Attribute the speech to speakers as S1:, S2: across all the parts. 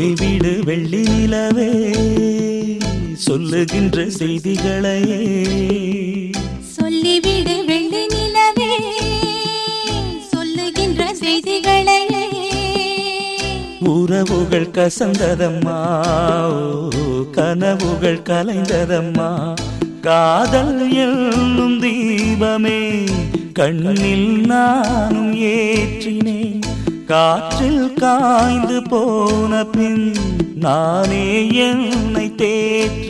S1: சொல்லிவிடு வெள்ளி நிலவே சொல்லுகின்ற செய்திகளையே.
S2: சொல்லிவிடு வெள்ளி நிலவே சொல்லுகின்ற செய்திகளையே.
S1: உறவுகள் கசந்ததம்மா கனவுகள் கலைந்ததம்மா. காதல் என்னும் தீபமே கண்ணில் நானும் ஏற்றினேன் காற்றில் காய்ந்து போன பின் நானே என்னை
S2: தேற்ற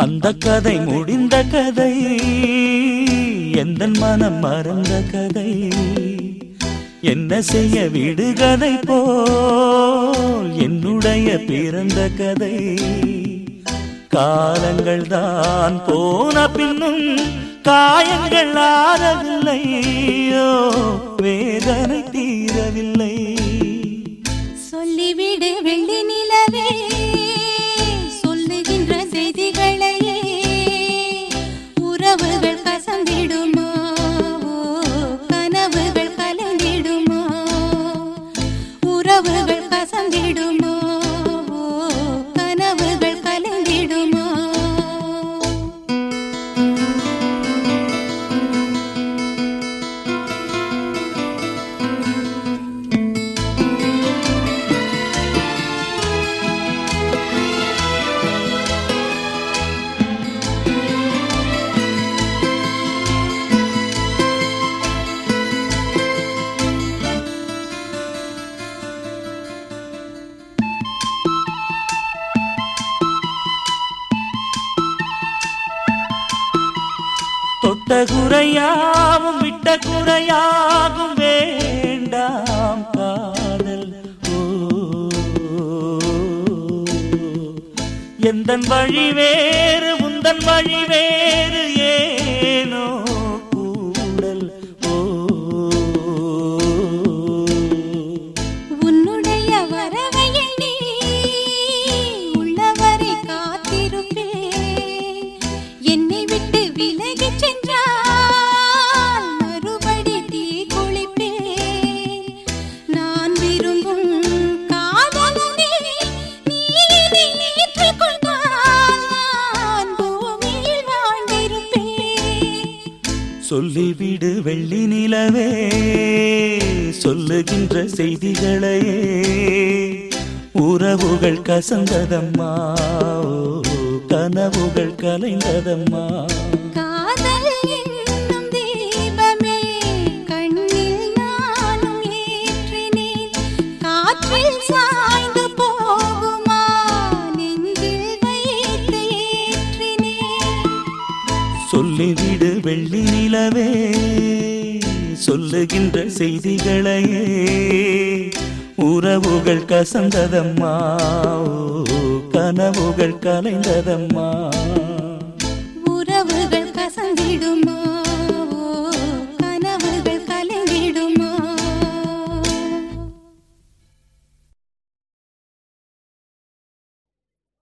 S1: அந்த கதை முடிந்த கதை எந்த மனம் மறந்த கதை? என்ன செய்ய விடுகதை போல் என்னுடைய பிறந்த கதை? காலங்கள் தான் போன பின்னும் காயங்கள் ஆறவில்லையோ வேதனை தீரவில்லை.
S2: சொல்லிவிடு வெள்ளி நிலவே
S1: விட்ட குறையாவும் விட்ட குறையாகும் வேண்டாம் காதல். ஓ. எந்தன் வழி வேறு உந்தன் வழி வேறு சொல்லிவிடு வெள்ளி நிலவே சொல்லுகின்ற செய்திகளையே. உறவுகள் கசந்ததம்மா கனவுகள் கலைந்ததம்மா. சொல்லிவிடு வெள்ளி நிலவே சொல்லுகின்ற செய்திகளையே. உறவுகள் கசந்ததம்மா கனவுகள் கலைந்ததம்மா.